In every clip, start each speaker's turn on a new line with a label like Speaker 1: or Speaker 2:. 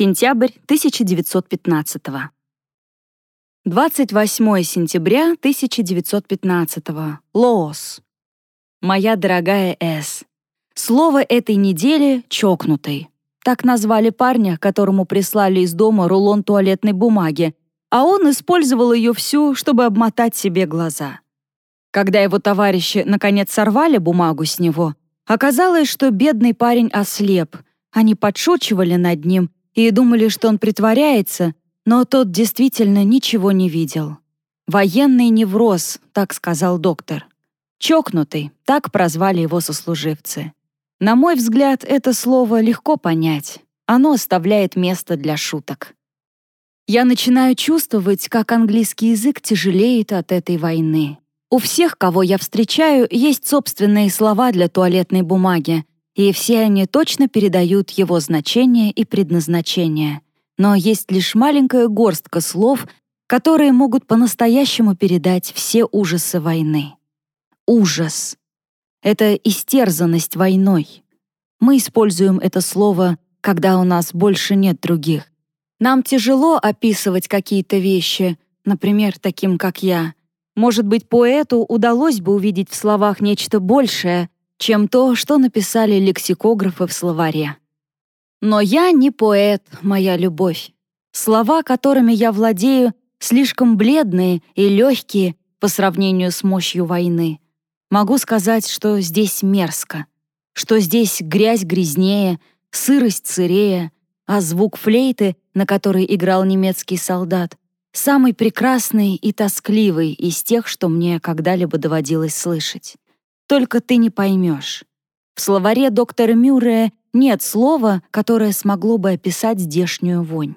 Speaker 1: Сентябрь 1915. 28 сентября 1915. Лоос. Моя дорогая С. Слово этой недели — «чокнутый». Так назвали парня, которому прислали из дома рулон туалетной бумаги, а он использовал ее всю, чтобы обмотать себе глаза. Когда его товарищи наконец сорвали бумагу с него, оказалось, что бедный парень ослеп. Они подшучивали над ним и думали, что он притворяется, но тот действительно ничего не видел. «Военный невроз», — так сказал доктор. «Чокнутый», — так прозвали его сослуживцы. На мой взгляд, это слово легко понять. Оно оставляет место для шуток. Я начинаю чувствовать, как английский язык тяжелеет от этой войны. У всех, кого я встречаю, есть собственные слова для туалетной бумаги, и все они точно передают его значение и предназначение. Но есть лишь маленькая горстка слов, которые могут по-настоящему передать все ужасы войны. Ужас. Это истерзанность войной. Мы используем это слово, когда у нас больше нет других. Нам тяжело описывать какие-то вещи, например, таким, как я. Может быть, поэту удалось бы увидеть в словах нечто большее, чем то, что написали лексикографы в словаре. Но я не поэт, моя любовь. Слова, которыми я владею, слишком бледные и легкие по сравнению с мощью войны. Могу сказать, что здесь мерзко, что здесь грязь грязнее, сырость сырее, а звук флейты, на которой играл немецкий солдат, самый прекрасный и тоскливый из тех, что мне когда-либо доводилось слышать. Только ты не поймешь. В словаре доктора Мюррея нет слова, которое смогло бы описать здешнюю вонь.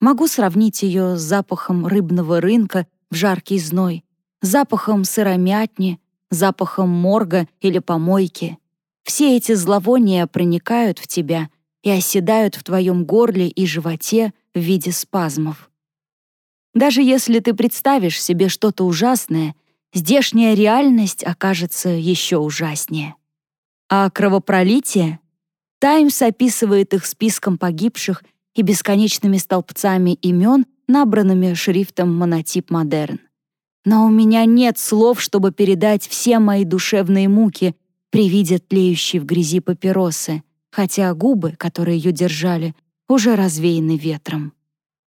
Speaker 1: Могу сравнить ее с запахом рыбного рынка в жаркий зной, запахом сыромятни, запахом морга или помойки. Все эти зловония проникают в тебя и оседают в твоем горле и животе в виде спазмов. Даже если ты представишь себе что-то ужасное — здешняя реальность окажется еще ужаснее. А кровопролитие? Таймс описывает их списком погибших и бесконечными столбцами имен, набранными шрифтом монотип «Модерн». Но у меня нет слов, чтобы передать все мои душевные муки при виде тлеющей в грязи папиросы, хотя губы, которые ее держали, уже развеяны ветром.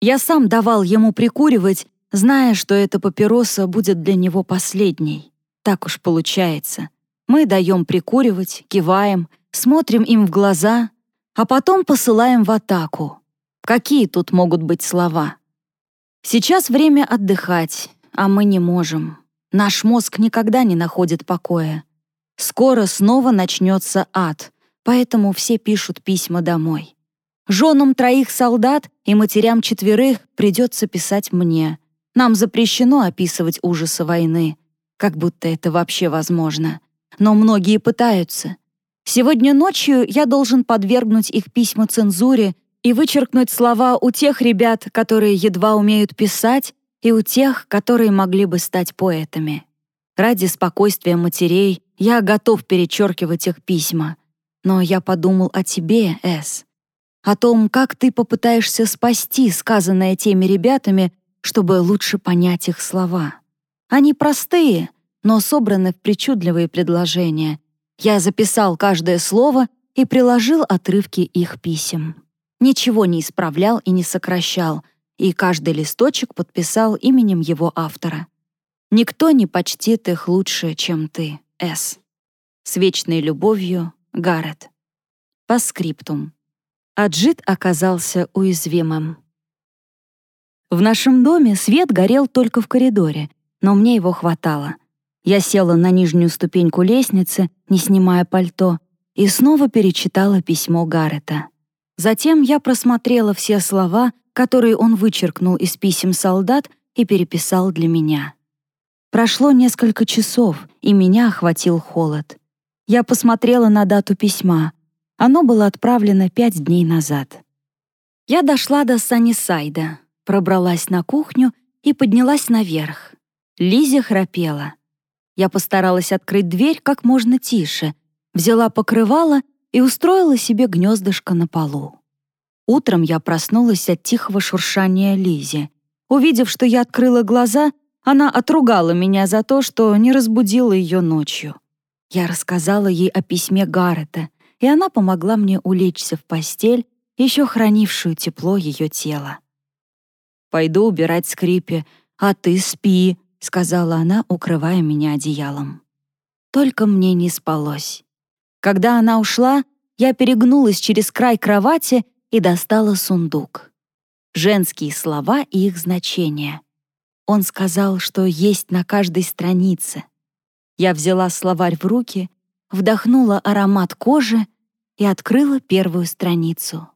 Speaker 1: Я сам давал ему прикуривать, зная, что эта папироса будет для него последней. Так уж получается. Мы даем прикуривать, киваем, смотрим им в глаза, а потом посылаем в атаку. Какие тут могут быть слова? Сейчас время отдыхать, а мы не можем. Наш мозг никогда не находит покоя. Скоро снова начнется ад, поэтому все пишут письма домой. Женам троих солдат и матерям четверых придется писать мне — нам запрещено описывать ужасы войны, как будто это вообще возможно. Но многие пытаются. Сегодня ночью я должен подвергнуть их письма цензуре и вычеркнуть слова у тех ребят, которые едва умеют писать, и у тех, которые могли бы стать поэтами. Ради спокойствия матерей я готов перечеркивать их письма. Но я подумал о тебе, Эс. О том, как ты попытаешься спасти сказанное теми ребятами, чтобы лучше понять их слова. Они простые, но собраны в причудливые предложения. Я записал каждое слово и приложил отрывки их писем. Ничего не исправлял и не сокращал, и каждый листочек подписал именем его автора. Никто не почтит их лучше, чем ты, С. С вечной любовью, Гаррет. По скриптум. Аджит оказался уязвимым. В нашем доме свет горел только в коридоре, но мне его хватало. Я села на нижнюю ступеньку лестницы, не снимая пальто, и снова перечитала письмо Гаррета. Затем я просмотрела все слова, которые он вычеркнул из писем солдат и переписал для меня. Прошло несколько часов, и меня охватил холод. Я посмотрела на дату письма. Оно было отправлено пять дней назад. Я дошла до Саннисайда, пробралась на кухню и поднялась наверх. Лизя храпела. Я постаралась открыть дверь как можно тише, взяла покрывало и устроила себе гнездышко на полу. Утром я проснулась от тихого шуршания Лизи. Увидев, что я открыла глаза, она отругала меня за то, что не разбудила ее ночью. Я рассказала ей о письме Гаррета, и она помогла мне улечься в постель, еще хранившую тепло ее тела. «Пойду убирать скрипи, а ты спи», — сказала она, укрывая меня одеялом. Только мне не спалось. Когда она ушла, я перегнулась через край кровати и достала сундук. Женские слова и их значение. Он сказал, что есть на каждой странице. Я взяла словарь в руки, вдохнула аромат кожи и открыла первую страницу.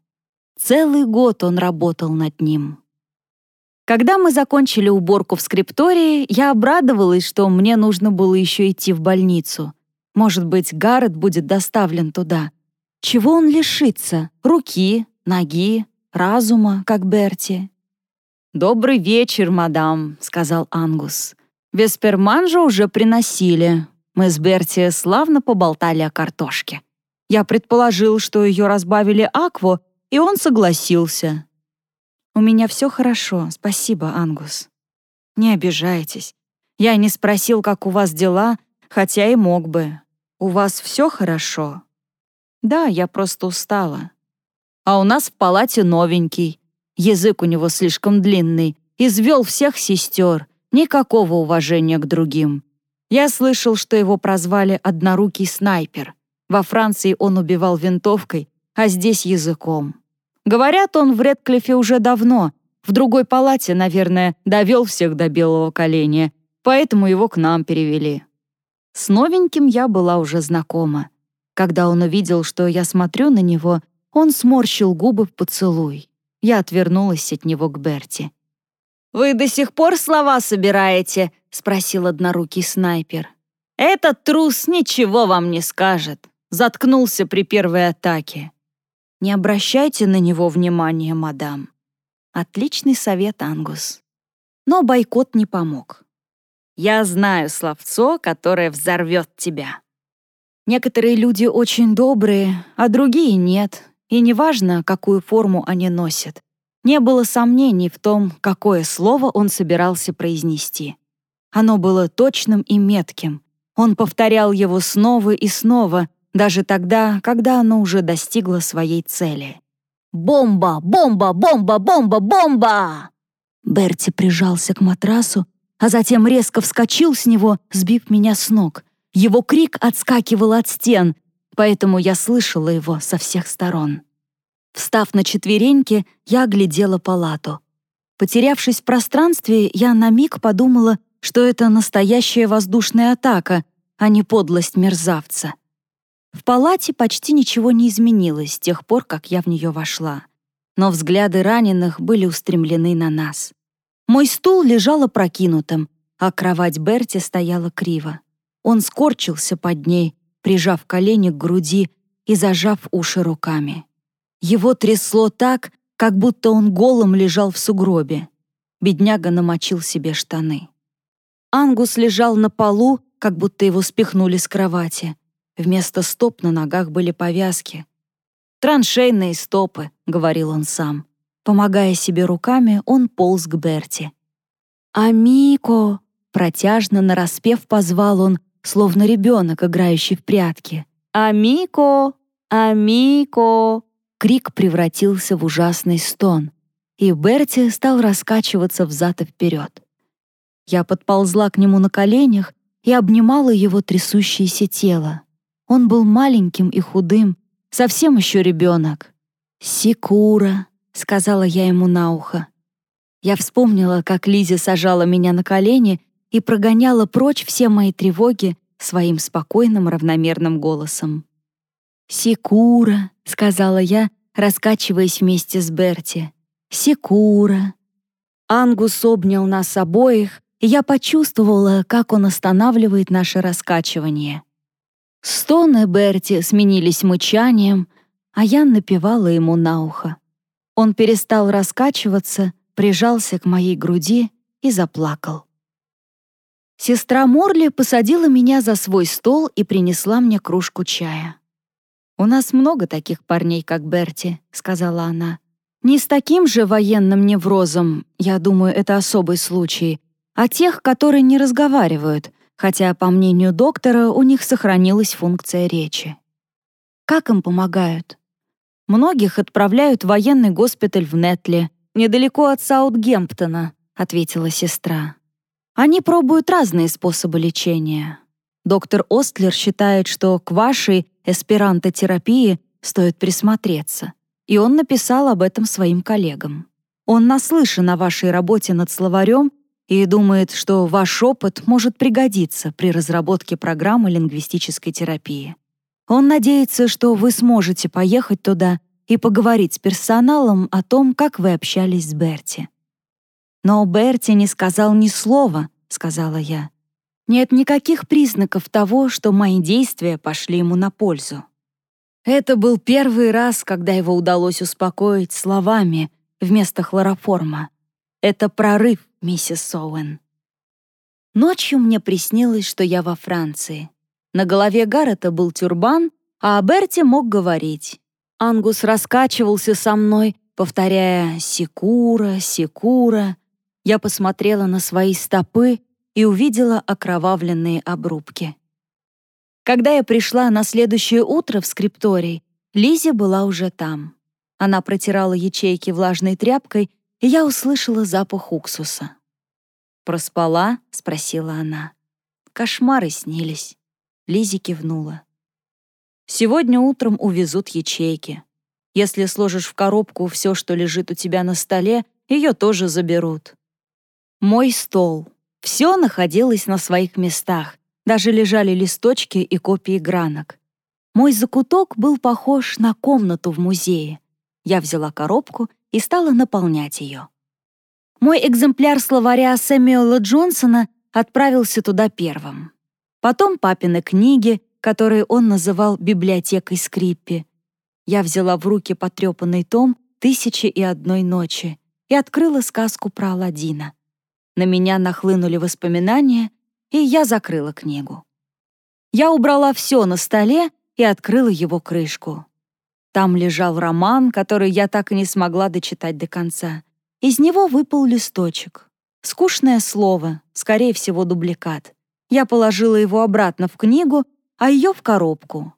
Speaker 1: Целый год он работал над ним. Когда мы закончили уборку в скриптории, я обрадовалась, что мне нужно было еще идти в больницу. Может быть, Гаррет будет доставлен туда. Чего он лишится? Руки, ноги, разума, как Берти. «Добрый вечер, мадам», — сказал Ангус. «Весперманжа уже приносили. Мы с Берти славно поболтали о картошке. Я предположил, что ее разбавили акву, и он согласился. «У меня все хорошо, спасибо, Ангус». «Не обижайтесь. Я не спросил, как у вас дела, хотя и мог бы. У вас все хорошо?» «Да, я просто устала. А у нас в палате новенький. Язык у него слишком длинный. Извел всех сестер. Никакого уважения к другим. Я слышал, что его прозвали «однорукий снайпер». Во Франции он убивал винтовкой, а здесь языком. Говорят, он в Редклифе уже давно, в другой палате, наверное, довел всех до белого коленя, поэтому его к нам перевели. С новеньким я была уже знакома. Когда он увидел, что я смотрю на него, он сморщил губы в поцелуй. Я отвернулась от него к Берти. «Вы до сих пор слова собираете?» — спросил однорукий снайпер. «Этот трус ничего вам не скажет. Заткнулся при первой атаке. Не обращайте на него внимания, мадам. Отличный совет, Ангус. Но бойкот не помог. Я знаю словцо, которое взорвет тебя. Некоторые люди очень добрые, а другие нет, и неважно, какую форму они носят. Не было сомнений в том, какое слово он собирался произнести. Оно было точным и метким. Он повторял его снова и снова, даже тогда, когда оно уже достигло своей цели. «Бомба! Бомба! Бомба! Бомба! Бомба!» Берти прижался к матрасу, а затем резко вскочил с него, сбив меня с ног. Его крик отскакивал от стен, поэтому я слышала его со всех сторон. Встав на четвереньки, я оглядела палату. Потерявшись в пространстве, я на миг подумала, что это настоящая воздушная атака, а не подлость мерзавца. В палате почти ничего не изменилось с тех пор, как я в нее вошла. Но взгляды раненых были устремлены на нас. Мой стул лежал опрокинутым, а кровать Берти стояла криво. Он скорчился под ней, прижав колени к груди и зажав уши руками. Его трясло так, как будто он голым лежал в сугробе. Бедняга намочил себе штаны. Ангус лежал на полу, как будто его спихнули с кровати. Вместо стоп на ногах были повязки. «Траншейные стопы», — говорил он сам. Помогая себе руками, он полз к Берти. «Амико!» — протяжно нараспев позвал он, словно ребенок, играющий в прятки. «Амико! Амико!» Крик превратился в ужасный стон, и Берти стал раскачиваться взад и вперед. Я подползла к нему на коленях и обнимала его трясущееся тело. Он был маленьким и худым, совсем еще ребенок. «Секура», — сказала я ему на ухо. Я вспомнила, как Лиза сажала меня на колени и прогоняла прочь все мои тревоги своим спокойным равномерным голосом. «Секура», — сказала я, раскачиваясь вместе с Берти. «Секура». Ангус обнял нас обоих, и я почувствовала, как он останавливает наше раскачивание. Стоны Берти сменились мычанием, а я напевала ему на ухо. Он перестал раскачиваться, прижался к моей груди и заплакал. Сестра Морли посадила меня за свой стол и принесла мне кружку чая. «У нас много таких парней, как Берти», — сказала она. Не с таким же военным неврозом, я думаю, это особый случай, а тех, которые не разговаривают, хотя, по мнению доктора, у них сохранилась функция речи. Как им помогают? Многих отправляют в военный госпиталь в Нетле, недалеко от Саутгемптона, ответила сестра. Они пробуют разные способы лечения. Доктор Остлер считает, что к вашей эсперантотерапии стоит присмотреться, и он написал об этом своим коллегам. Он наслышан о вашей работе над словарем и думает, что ваш опыт может пригодиться при разработке программы лингвистической терапии. Он надеется, что вы сможете поехать туда и поговорить с персоналом о том, как вы общались с Берти. «Но Берти не сказал ни слова», — сказала я. «Нет никаких признаков того, что мои действия пошли ему на пользу». Это был первый раз, когда его удалось успокоить словами вместо хлороформа. Это прорыв, миссис Оуэн. Ночью мне приснилось, что я во Франции. На голове Гаррета был тюрбан, а Берти мог говорить. Ангус раскачивался со мной, повторяя «Секура, Секура». Я посмотрела на свои стопы и увидела окровавленные обрубки. Когда я пришла на следующее утро в скрипторий, Лизи была уже там. Она протирала ячейки влажной тряпкой, и я услышала запах уксуса. «Проспала?» — спросила она. «Кошмары снились». Лизи кивнула. «Сегодня утром увезут ячейки. Если сложишь в коробку все, что лежит у тебя на столе, ее тоже заберут». Мой стол. Все находилось на своих местах. Даже лежали листочки и копии гранок. Мой закуток был похож на комнату в музее. Я взяла коробку и стала наполнять ее. Мой экземпляр словаря Сэмюэла Джонсона отправился туда первым. Потом папины книги, которые он называл библиотекой скриппи. Я взяла в руки потрепанный том «Тысячи и одной ночи» и открыла сказку про Аладдина. На меня нахлынули воспоминания, и я закрыла книгу. Я убрала все на столе и открыла его крышку. Там лежал роман, который я так и не смогла дочитать до конца. Из него выпал листочек. Скучное слово, скорее всего, дубликат. Я положила его обратно в книгу, а ее в коробку.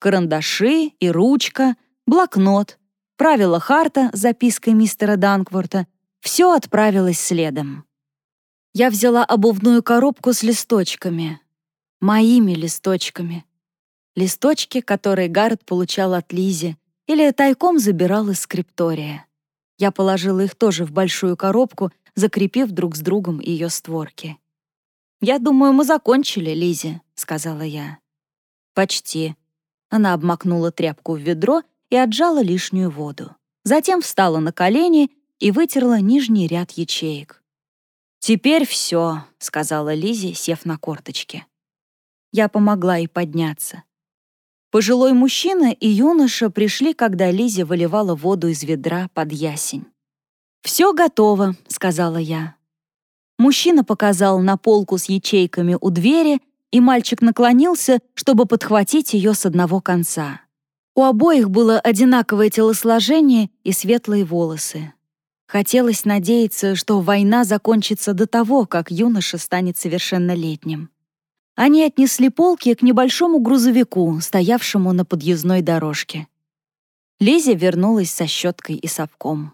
Speaker 1: Карандаши и ручка, блокнот, правила Харта с запиской мистера Данкворта — все отправилось следом. Я взяла обувную коробку с листочками. Моими листочками. Листочки, которые Гаррет получал от Лизи или тайком забирал из скриптория. Я положила их тоже в большую коробку, закрепив друг с другом ее створки. «Я думаю, мы закончили, Лизи», — сказала я. «Почти». Она обмакнула тряпку в ведро и отжала лишнюю воду. Затем встала на колени и вытерла нижний ряд ячеек. «Теперь все», — сказала Лизи, сев на корточки. Я помогла ей подняться. Пожилой мужчина и юноша пришли, когда Лизи выливала воду из ведра под ясень. «Все готово», — сказала я. Мужчина показал на полку с ячейками у двери, и мальчик наклонился, чтобы подхватить ее с одного конца. У обоих было одинаковое телосложение и светлые волосы. Хотелось надеяться, что война закончится до того, как юноша станет совершеннолетним. Они отнесли полки к небольшому грузовику, стоявшему на подъездной дорожке. Лиза вернулась со щеткой и совком.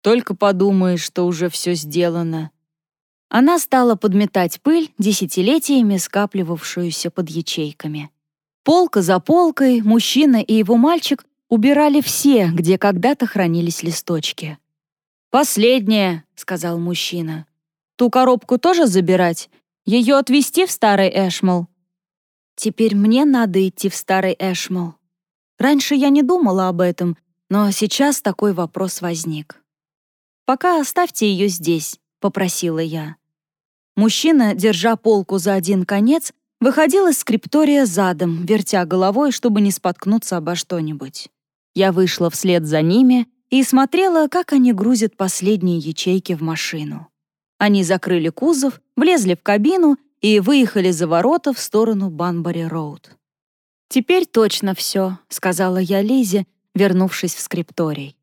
Speaker 1: «Только подумаешь, что уже все сделано», она стала подметать пыль, десятилетиями скапливавшуюся под ячейками. Полка за полкой мужчина и его мальчик убирали все, где когда-то хранились листочки. «Последнее», — сказал мужчина. «Ту коробку тоже забирать? Ее отвезти в старый Эшмол?» «Теперь мне надо идти в старый Эшмол. Раньше я не думала об этом, но сейчас такой вопрос возник. «Пока оставьте ее здесь», — попросила я. Мужчина, держа полку за один конец, выходил из скриптория задом, вертя головой, чтобы не споткнуться обо что-нибудь. Я вышла вслед за ними и смотрела, как они грузят последние ячейки в машину. Они закрыли кузов, влезли в кабину и выехали за ворота в сторону Банбари-Роуд. «Теперь точно все», — сказала я Лизе, вернувшись в скрипторий.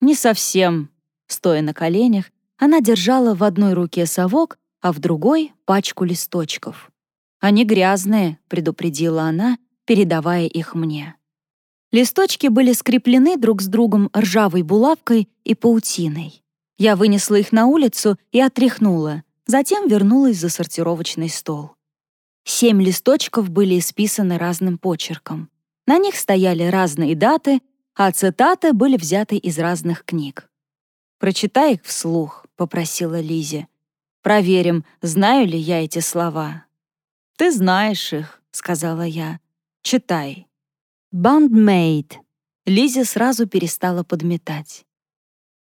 Speaker 1: «Не совсем». Стоя на коленях, она держала в одной руке совок, а в другой — пачку листочков. «Они грязные», — предупредила она, передавая их мне. Листочки были скреплены друг с другом ржавой булавкой и паутиной. Я вынесла их на улицу и отряхнула, затем вернулась за сортировочный стол. Семь листочков были исписаны разным почерком. На них стояли разные даты, а цитаты были взяты из разных книг. «Прочитай их вслух», — попросила Лизе. «Проверим, знаю ли я эти слова». «Ты знаешь их», — сказала я. «Читай». «Bandmate». Лизе сразу перестала подметать.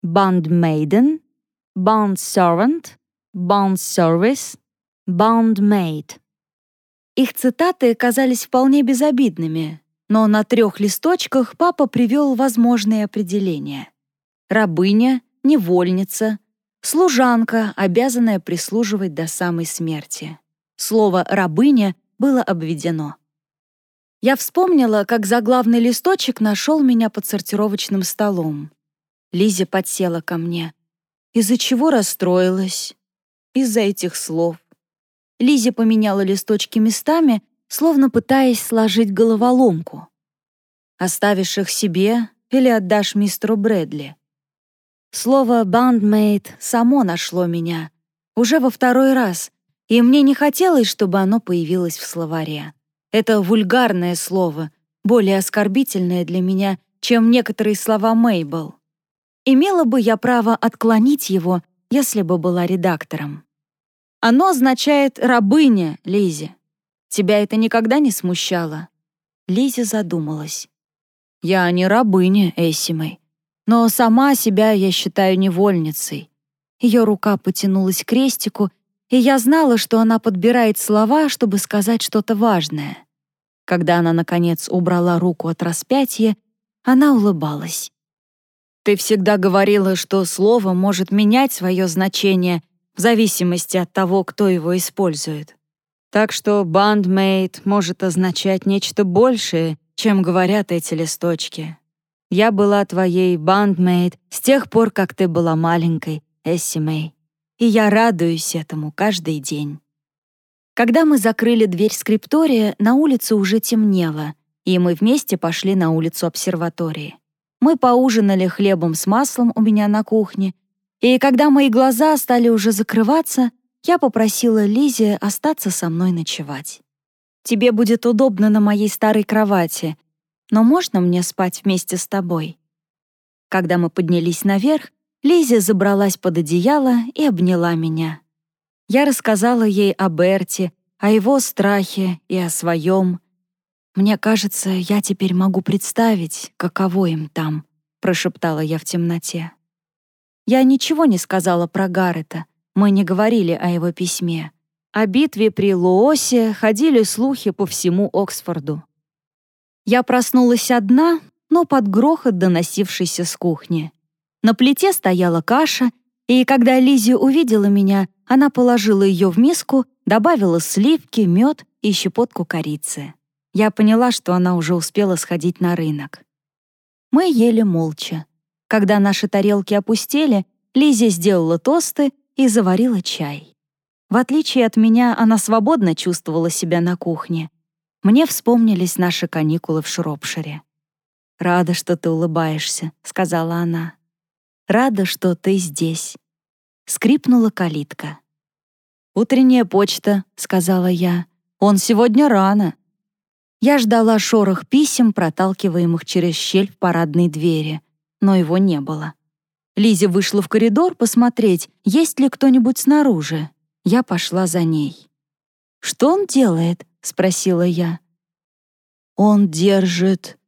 Speaker 1: «Bandmaiden», «Bondservant», «Bondservice», «Bandmate». Их цитаты казались вполне безобидными, но на трех листочках папа привел возможные определения. Рабыня, невольница, служанка, обязанная прислуживать до самой смерти. Слово «рабыня» было обведено. Я вспомнила, как заглавный листочек нашел меня под сортировочным столом. Лиза подсела ко мне. Из-за чего расстроилась? Из-за этих слов. Лизе поменяла листочки местами, словно пытаясь сложить головоломку. «Оставишь их себе или отдашь мистеру Брэдли?» Слово «бандмейт» само нашло меня. Уже во второй раз, и мне не хотелось, чтобы оно появилось в словаре. Это вульгарное слово, более оскорбительное для меня, чем некоторые слова Мейбл. Имела бы я право отклонить его, если бы была редактором. Оно означает «рабыня», Лизи. Тебя это никогда не смущало?» Лизи задумалась. «Я не рабыня, Эссимой, но сама себя я считаю невольницей». Ее рука потянулась к крестику, и я знала, что она подбирает слова, чтобы сказать что-то важное. Когда она, наконец, убрала руку от распятия, она улыбалась. «Ты всегда говорила, что слово может менять свое значение в зависимости от того, кто его использует. Так что «бандмейт» может означать нечто большее, чем говорят эти листочки. Я была твоей бандмейт с тех пор, как ты была маленькой, Эсси Мэй и я радуюсь этому каждый день. Когда мы закрыли дверь скриптория, на улице уже темнело, и мы вместе пошли на улицу обсерватории. Мы поужинали хлебом с маслом у меня на кухне, и когда мои глаза стали уже закрываться, я попросила Лизе остаться со мной ночевать. «Тебе будет удобно на моей старой кровати, но можно мне спать вместе с тобой?» Когда мы поднялись наверх, Лизи забралась под одеяло и обняла меня. Я рассказала ей о Берте, о его страхе и о своем. «Мне кажется, я теперь могу представить, каково им там», — прошептала я в темноте. Я ничего не сказала про Гаррета, мы не говорили о его письме. О битве при Лоосе ходили слухи по всему Оксфорду. Я проснулась одна, но под грохот, доносившийся с кухни. На плите стояла каша, и когда Лизи увидела меня, она положила ее в миску, добавила сливки, мед и щепотку корицы. Я поняла, что она уже успела сходить на рынок. Мы ели молча. Когда наши тарелки опустели, Лизи сделала тосты и заварила чай. В отличие от меня, она свободно чувствовала себя на кухне. Мне вспомнились наши каникулы в Шропшире. «Рада, что ты улыбаешься», — сказала она. Рада, что ты здесь». Скрипнула калитка. «Утренняя почта», — сказала я. «Он сегодня рано». Я ждала шорох писем, проталкиваемых через щель в парадной двери, но его не было. Лизи вышла в коридор посмотреть, есть ли кто-нибудь снаружи. Я пошла за ней. «Что он делает?» — спросила я. «Он держит...»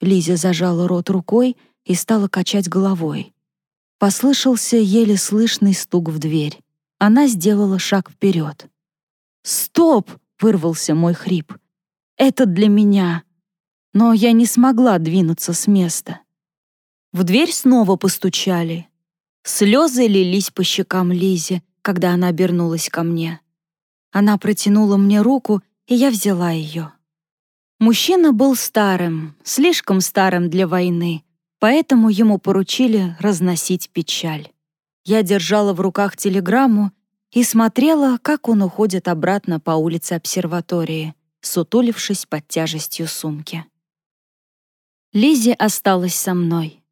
Speaker 1: Лиза зажала рот рукой и стала качать головой. Послышался еле слышный стук в дверь. Она сделала шаг вперед. «Стоп!» — вырвался мой хрип. «Это для меня!» Но я не смогла двинуться с места. В дверь снова постучали. Слезы лились по щекам Лизе, когда она обернулась ко мне. Она протянула мне руку, и я взяла ее. Мужчина был старым, слишком старым для войны, Поэтому ему поручили разносить печаль. Я держала в руках телеграмму и смотрела, как он уходит обратно по улице обсерватории, сутулившись под тяжестью сумки. Лизи осталась со мной.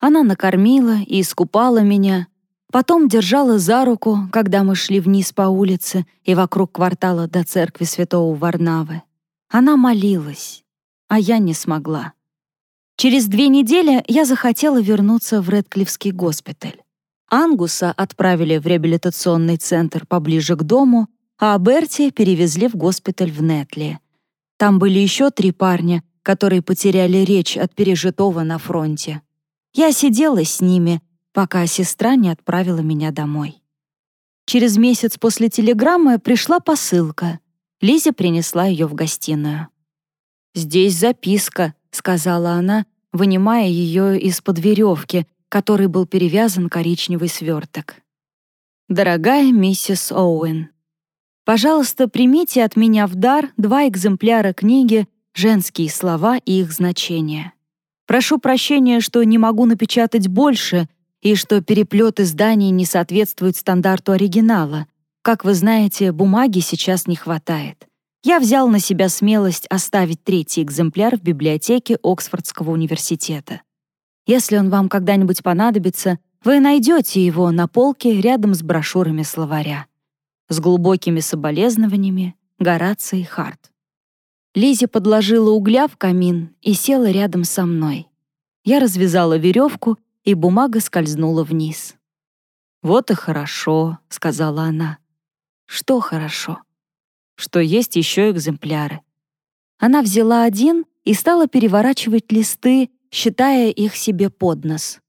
Speaker 1: Она накормила и искупала меня, потом держала за руку, когда мы шли вниз по улице и вокруг квартала до церкви святого Варнавы. Она молилась, а я не смогла. Через две недели я захотела вернуться в Редклифский госпиталь. Ангуса отправили в реабилитационный центр поближе к дому, а Берти перевезли в госпиталь в Нетли. Там были еще три парня, которые потеряли речь от пережитого на фронте. Я сидела с ними, пока сестра не отправила меня домой. Через месяц после телеграммы пришла посылка. Лиза принесла ее в гостиную. «Здесь записка», — сказала она, вынимая ее из-под веревки, которой был перевязан коричневый сверток. «Дорогая миссис Оуэн, пожалуйста, примите от меня в дар два экземпляра книги «Женские слова и их значения». Прошу прощения, что не могу напечатать больше и что переплет изданий не соответствует стандарту оригинала. Как вы знаете, бумаги сейчас не хватает. Я взял на себя смелость оставить третий экземпляр в библиотеке Оксфордского университета. Если он вам когда-нибудь понадобится, вы найдете его на полке рядом с брошюрами словаря. С глубокими соболезнованиями Гораций Харт. Лизи подложила угля в камин и села рядом со мной. Я развязала веревку, и бумага скользнула вниз. «Вот и хорошо», — сказала она. «Что хорошо?» «Что есть еще экземпляры». Она взяла один и стала переворачивать листы, считая их себе под нос.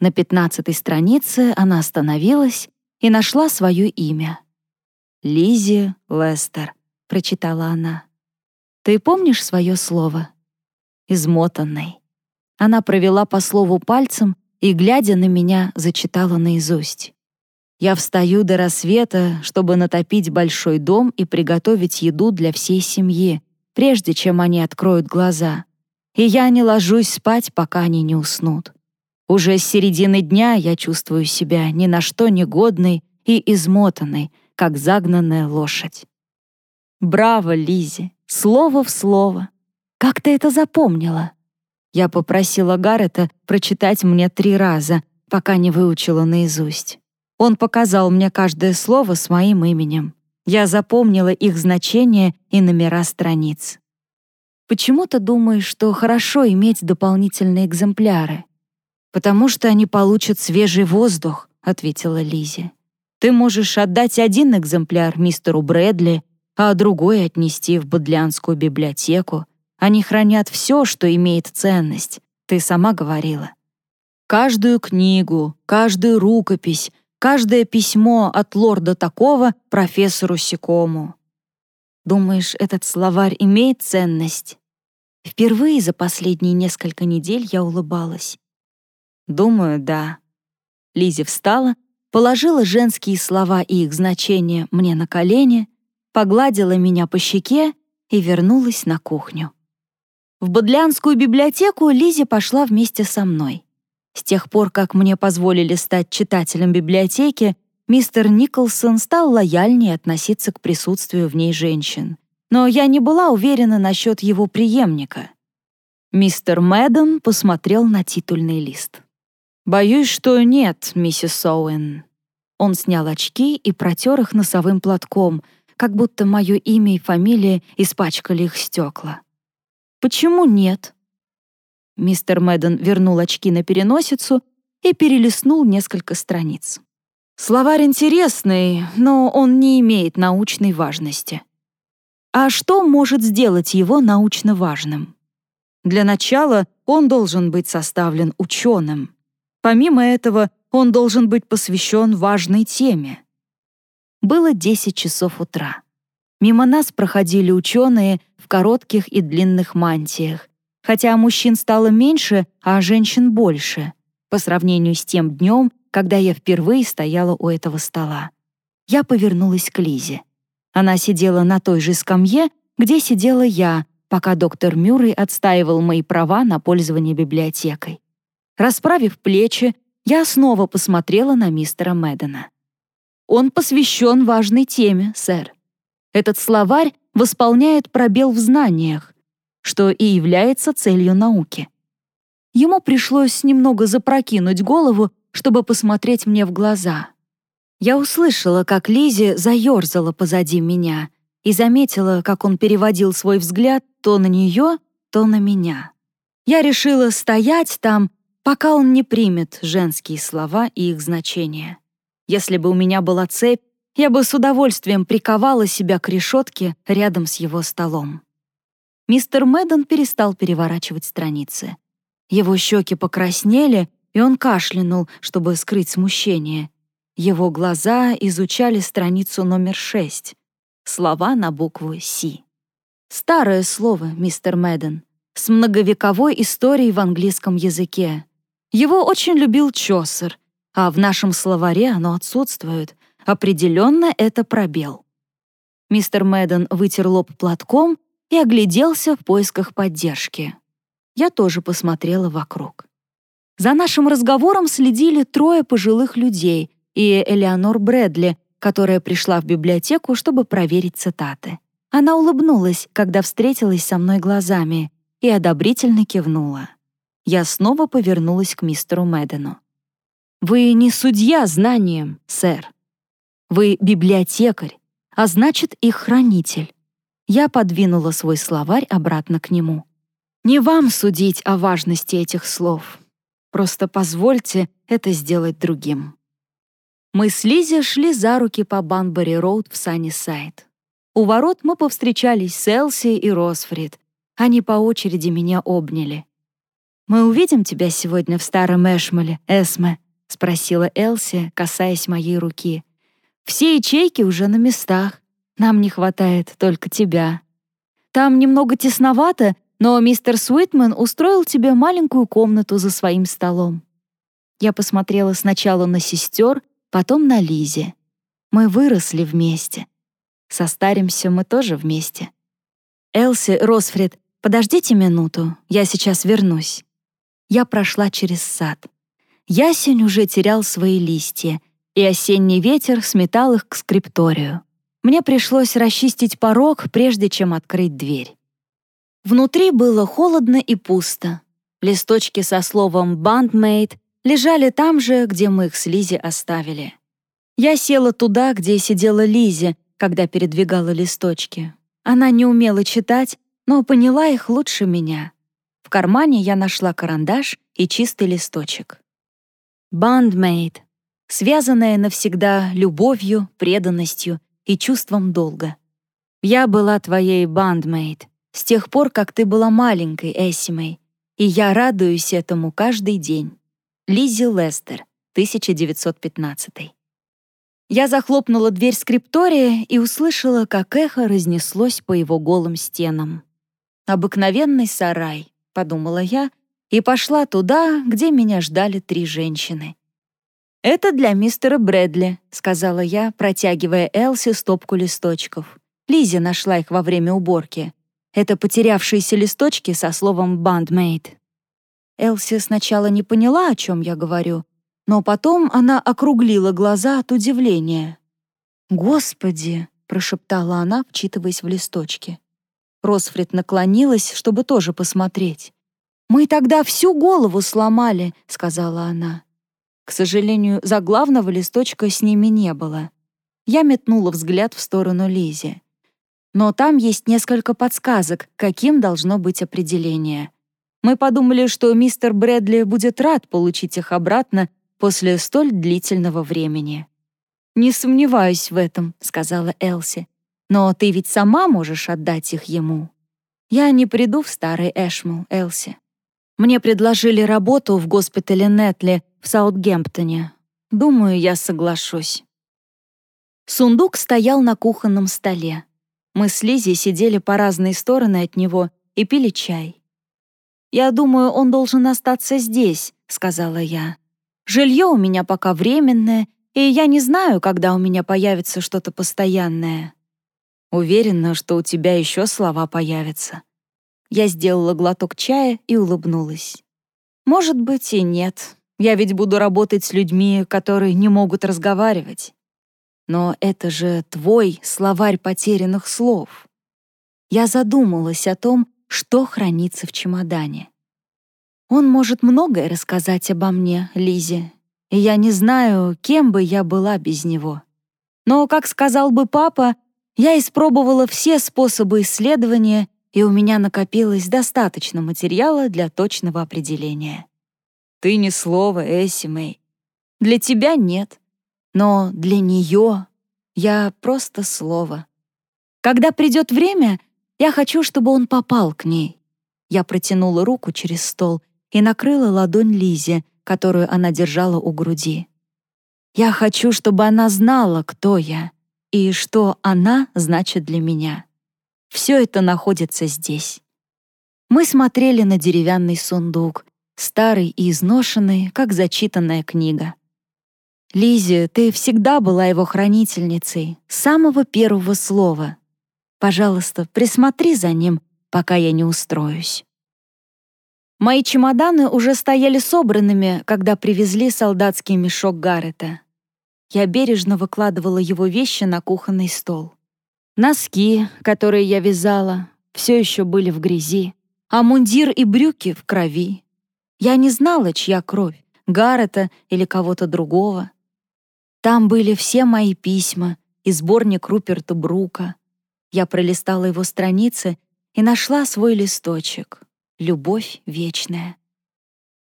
Speaker 1: На пятнадцатой странице она остановилась и нашла свое имя. «Лизи Лестер», — прочитала она. «Ты помнишь свое слово?» «Измотанный». Она провела по слову пальцем и, глядя на меня, зачитала наизусть. «Я встаю до рассвета, чтобы натопить большой дом и приготовить еду для всей семьи, прежде чем они откроют глаза и я не ложусь спать, пока они не уснут. Уже с середины дня я чувствую себя ни на что негодной и измотанной, как загнанная лошадь. Браво, Лизи, слово в слово. Как ты это запомнила? Я попросила Гаррета прочитать мне три раза, пока не выучила наизусть. Он показал мне каждое слово с моим именем. Я запомнила их значение и номера страниц. Почему ты думаешь, что хорошо иметь дополнительные экземпляры? Потому что они получат свежий воздух, ответила Лизи. Ты можешь отдать один экземпляр мистеру Брэдли, а другой отнести в Бодлянскую библиотеку. Они хранят все, что имеет ценность. Ты сама говорила. Каждую книгу, каждую рукопись, каждое письмо от лорда такого профессору Сикому. Думаешь, этот словарь имеет ценность? Впервые за последние несколько недель я улыбалась. Думаю, да. Лизи встала, положила женские слова и их значения мне на колени, погладила меня по щеке и вернулась на кухню. В Бодлянскую библиотеку Лизи пошла вместе со мной. С тех пор, как мне позволили стать читателем библиотеки, мистер Николсон стал лояльнее относиться к присутствию в ней женщин. Но я не была уверена насчет его преемника. Мистер Мэдден посмотрел на титульный лист. «Боюсь, что нет, миссис Оуэн». Он снял очки и протер их носовым платком, как будто мое имя и фамилия испачкали их стекла. «Почему нет?» Мистер Мэдден вернул очки на переносицу и перелистнул несколько страниц. Словарь интересный, но он не имеет научной важности. А что может сделать его научно важным? Для начала он должен быть составлен ученым. Помимо этого, он должен быть посвящен важной теме. Было 10 часов утра. Мимо нас проходили ученые в коротких и длинных мантиях, хотя мужчин стало меньше, а женщин больше, по сравнению с тем днем, когда я впервые стояла у этого стола. Я повернулась к Лизе. Она сидела на той же скамье, где сидела я, пока доктор Мюррей отстаивал мои права на пользование библиотекой. Расправив плечи, я снова посмотрела на мистера Мэддена. «Он посвящен важной теме, сэр. Этот словарь восполняет пробел в знаниях, что и является целью науки. Ему пришлось немного запрокинуть голову, чтобы посмотреть мне в глаза. Я услышала, как Лизи заерзала позади меня и заметила, как он переводил свой взгляд то на нее, то на меня. Я решила стоять там, пока он не примет женские слова и их значение. Если бы у меня была цепь, я бы с удовольствием приковала себя к решетке рядом с его столом. Мистер Мэдден перестал переворачивать страницы. Его щеки покраснели, и он кашлянул, чтобы скрыть смущение. Его глаза изучали страницу номер шесть. Слова на букву «Си». Старое слово, мистер Мэдден, с многовековой историей в английском языке. Его очень любил Чосер, а в нашем словаре оно отсутствует. Определенно это пробел. Мистер Мэдден вытер лоб платком и огляделся в поисках поддержки. Я тоже посмотрела вокруг. За нашим разговором следили трое пожилых людей и Элеонор Брэдли, которая пришла в библиотеку, чтобы проверить цитаты. Она улыбнулась, когда встретилась со мной глазами, и одобрительно кивнула. Я снова повернулась к мистеру Мэддену. «Вы не судья знанием, сэр. Вы библиотекарь, а значит, их хранитель». Я подвинула свой словарь обратно к нему. «Не вам судить о важности этих слов. Просто позвольте это сделать другим». Мы с Лизи шли за руки по Банбери-Роуд в Саннисайд. У ворот мы повстречались с Элси и Росфрид. Они по очереди меня обняли. «Мы увидим тебя сегодня в старом Эшмале, Эсме?» — спросила Элси, касаясь моей руки. «Все ячейки уже на местах. Нам не хватает только тебя. Там немного тесновато, но мистер Суитман устроил тебе маленькую комнату за своим столом». Я посмотрела сначала на сестер, потом на Лизе. Мы выросли вместе. Состаримся мы тоже вместе. Элси, Росфред, подождите минуту, я сейчас вернусь. Я прошла через сад. Ясень уже терял свои листья, и осенний ветер сметал их к скрипторию. Мне пришлось расчистить порог, прежде чем открыть дверь. Внутри было холодно и пусто. Листочки со словом «бандмейт» лежали там же, где мы их с Лизи оставили. Я села туда, где сидела Лизи, когда передвигала листочки. Она не умела читать, но поняла их лучше меня. В кармане я нашла карандаш и чистый листочек. Бандмейт, связанная навсегда любовью, преданностью и чувством долга. Я была твоей бандмейт с тех пор, как ты была маленькой Эссимой, и я радуюсь этому каждый день. Лизи Лестер, 1915. Я захлопнула дверь скриптория и услышала, как эхо разнеслось по его голым стенам. «Обыкновенный сарай», — подумала я, и пошла туда, где меня ждали три женщины. «Это для мистера Брэдли», — сказала я, протягивая Элси стопку листочков. Лизи нашла их во время уборки. Это потерявшиеся листочки со словом «бандмейт». Элси сначала не поняла, о чем я говорю, но потом она округлила глаза от удивления. «Господи!» — прошептала она, вчитываясь в листочки. Росфред наклонилась, чтобы тоже посмотреть. «Мы тогда всю голову сломали», — сказала она. К сожалению, заглавного листочка с ними не было. Я метнула взгляд в сторону Лизи. Но там есть несколько подсказок, каким должно быть определение. Мы подумали, что мистер Брэдли будет рад получить их обратно после столь длительного времени. «Не сомневаюсь в этом», — сказала Элси. «Но ты ведь сама можешь отдать их ему». «Я не приду в старый Эшмул, Элси. Мне предложили работу в госпитале Нетли в Саутгемптоне. Думаю, я соглашусь». Сундук стоял на кухонном столе. Мы с Лизи сидели по разные стороны от него и пили чай. «Я думаю, он должен остаться здесь», — сказала я. «Жилье у меня пока временное, и я не знаю, когда у меня появится что-то постоянное». Уверена, что у тебя еще слова появятся. Я сделала глоток чая и улыбнулась. Может быть и нет. Я ведь буду работать с людьми, которые не могут разговаривать. Но это же твой словарь потерянных слов. Я задумалась о том, что хранится в чемодане. Он может многое рассказать обо мне, Лизе, и я не знаю, кем бы я была без него. Но, как сказал бы папа, я испробовала все способы исследования, и у меня накопилось достаточно материала для точного определения. Ты не слово, Эсси Мэй. Для тебя нет, но для нее я просто слово. Когда придет время, я хочу, чтобы он попал к ней. Я протянула руку через стол и накрыла ладонь Лизе, которую она держала у груди. Я хочу, чтобы она знала, кто я и что она значит для меня. Все это находится здесь. Мы смотрели на деревянный сундук, старый и изношенный, как зачитанная книга. Лизи, ты всегда была его хранительницей, самого первого слова. Пожалуйста, присмотри за ним, пока я не устроюсь. Мои чемоданы уже стояли собранными, когда привезли солдатский мешок Гаррета. Я бережно выкладывала его вещи на кухонный стол. Носки, которые я вязала, все еще были в грязи, а мундир и брюки в крови. Я не знала, чья кровь, Гаррета или кого-то другого. Там были все мои письма и сборник Руперта Брука. Я пролистала его страницы и нашла свой листочек. «Любовь вечная».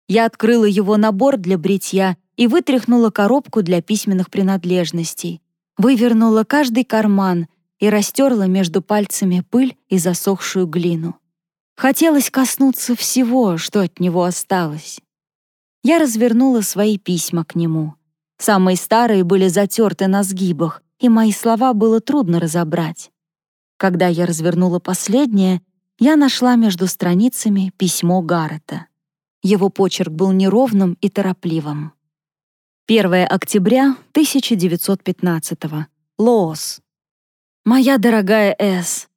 Speaker 1: Я открыла его набор для бритья и вытряхнула коробку для письменных принадлежностей, вывернула каждый карман и растерла между пальцами пыль и засохшую глину. Хотелось коснуться всего, что от него осталось. Я развернула свои письма к нему. Самые старые были затерты на сгибах, и мои слова было трудно разобрать. Когда я развернула последнее, я нашла между страницами письмо Гаррета. Его почерк был неровным и торопливым. 1 октября 1915. Лоос. Моя дорогая С,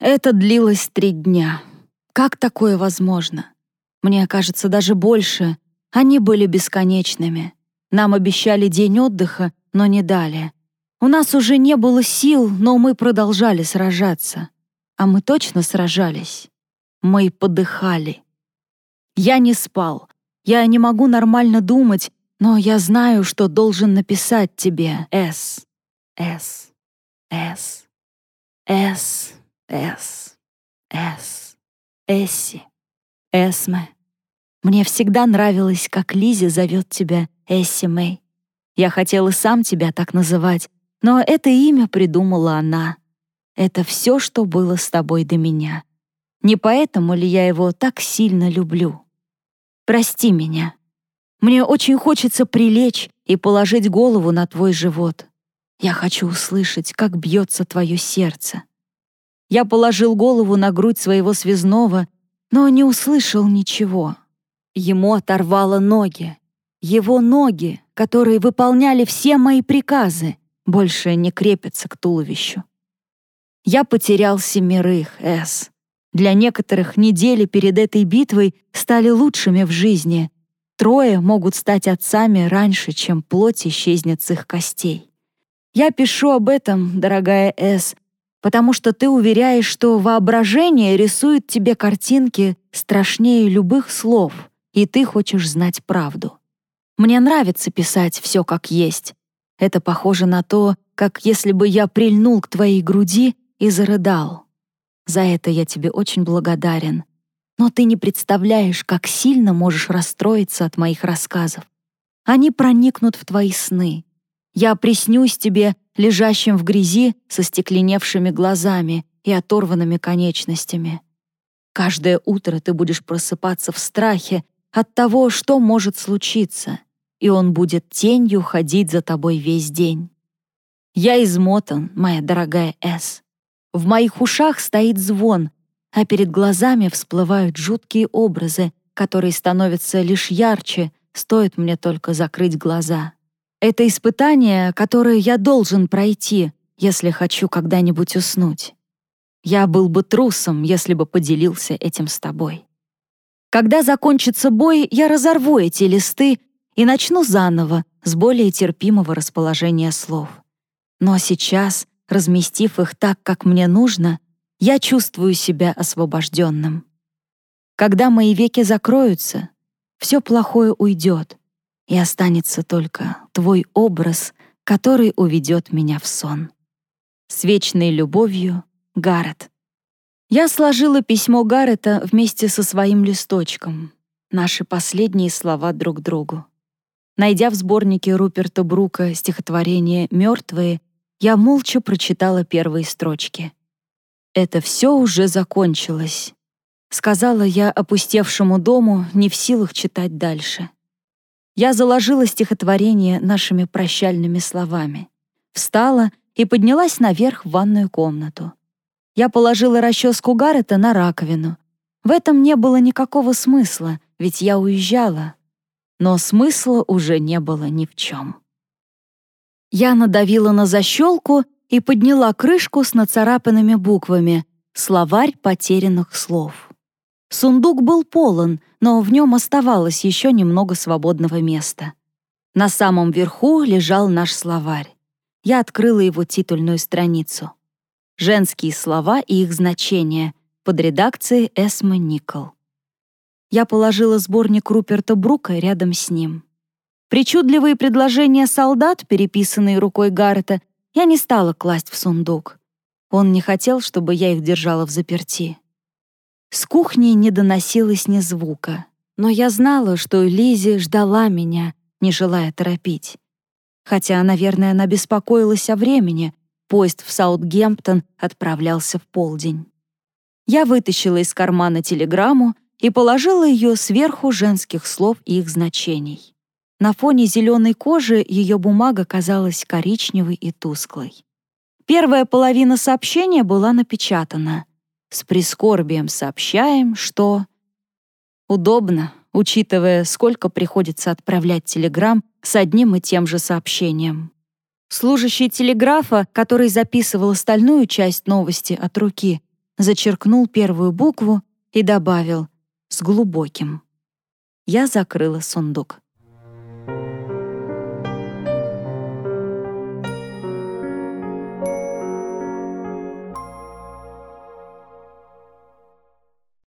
Speaker 1: это длилось три дня. Как такое возможно? Мне кажется, даже больше. Они были бесконечными. Нам обещали день отдыха, но не дали. У нас уже не было сил, но мы продолжали сражаться. А мы точно сражались. Мы подыхали. Я не спал. Я не могу нормально думать, но я знаю, что должен написать тебе «С», «С», «С», «С», «С», «С», «Эсси», «Эсме». Мне всегда нравилось, как Лизи зовет тебя Эсси Мэй. Я хотела сам тебя так называть, но это имя придумала она. Это все, что было с тобой до меня. Не поэтому ли я его так сильно люблю? Прости меня. Мне очень хочется прилечь и положить голову на твой живот. Я хочу услышать, как бьется твое сердце. Я положил голову на грудь своего связного, но не услышал ничего. Ему оторвало ноги. Его ноги, которые выполняли все мои приказы, больше не крепятся к туловищу. Я потерял семерых, Эс. Для некоторых недели перед этой битвой стали лучшими в жизни, Трое могут стать отцами раньше, чем плоть исчезнет с их костей. Я пишу об этом, дорогая С, потому что ты уверяешь, что воображение рисует тебе картинки страшнее любых слов, и ты хочешь знать правду. Мне нравится писать все как есть. Это похоже на то, как если бы я прильнул к твоей груди и зарыдал. За это я тебе очень благодарен но ты не представляешь, как сильно можешь расстроиться от моих рассказов. Они проникнут в твои сны. Я приснюсь тебе, лежащим в грязи со стекленевшими глазами и оторванными конечностями. Каждое утро ты будешь просыпаться в страхе от того, что может случиться, и он будет тенью ходить за тобой весь день. Я измотан, моя дорогая С. В моих ушах стоит звон, а перед глазами всплывают жуткие образы, которые становятся лишь ярче, стоит мне только закрыть глаза. Это испытание, которое я должен пройти, если хочу когда-нибудь уснуть. Я был бы трусом, если бы поделился этим с тобой. Когда закончится бой, я разорву эти листы и начну заново с более терпимого расположения слов. Но сейчас, разместив их так, как мне нужно, я чувствую себя освобожденным. Когда мои веки закроются, все плохое уйдет, и останется только твой образ, который уведет меня в сон. С вечной любовью, Гаррет. Я сложила письмо Гаррета вместе со своим листочком. Наши последние слова друг другу. Найдя в сборнике Руперта Брука стихотворение «Мертвые», я молча прочитала первые строчки. «Это все уже закончилось», — сказала я опустевшему дому, не в силах читать дальше. Я заложила стихотворение нашими прощальными словами, встала и поднялась наверх в ванную комнату. Я положила расческу Гаррета на раковину. В этом не было никакого смысла, ведь я уезжала. Но смысла уже не было ни в чем. Я надавила на защелку и подняла крышку с нацарапанными буквами «Словарь потерянных слов». Сундук был полон, но в нем оставалось еще немного свободного места. На самом верху лежал наш словарь. Я открыла его титульную страницу. «Женские слова и их значения» под редакцией Эсмы Никол. Я положила сборник Руперта Брука рядом с ним. Причудливые предложения солдат, переписанные рукой Гаррета, я не стала класть в сундук. Он не хотел, чтобы я их держала в заперти. С кухни не доносилось ни звука, но я знала, что Лизи ждала меня, не желая торопить. Хотя, наверное, она беспокоилась о времени, поезд в Саутгемптон отправлялся в полдень. Я вытащила из кармана телеграмму и положила ее сверху женских слов и их значений. На фоне зеленой кожи ее бумага казалась коричневой и тусклой. Первая половина сообщения была напечатана. С прискорбием сообщаем, что... Удобно, учитывая, сколько приходится отправлять телеграмм с одним и тем же сообщением. Служащий телеграфа, который записывал остальную часть новости от руки, зачеркнул первую букву и добавил «с глубоким». Я закрыла сундук.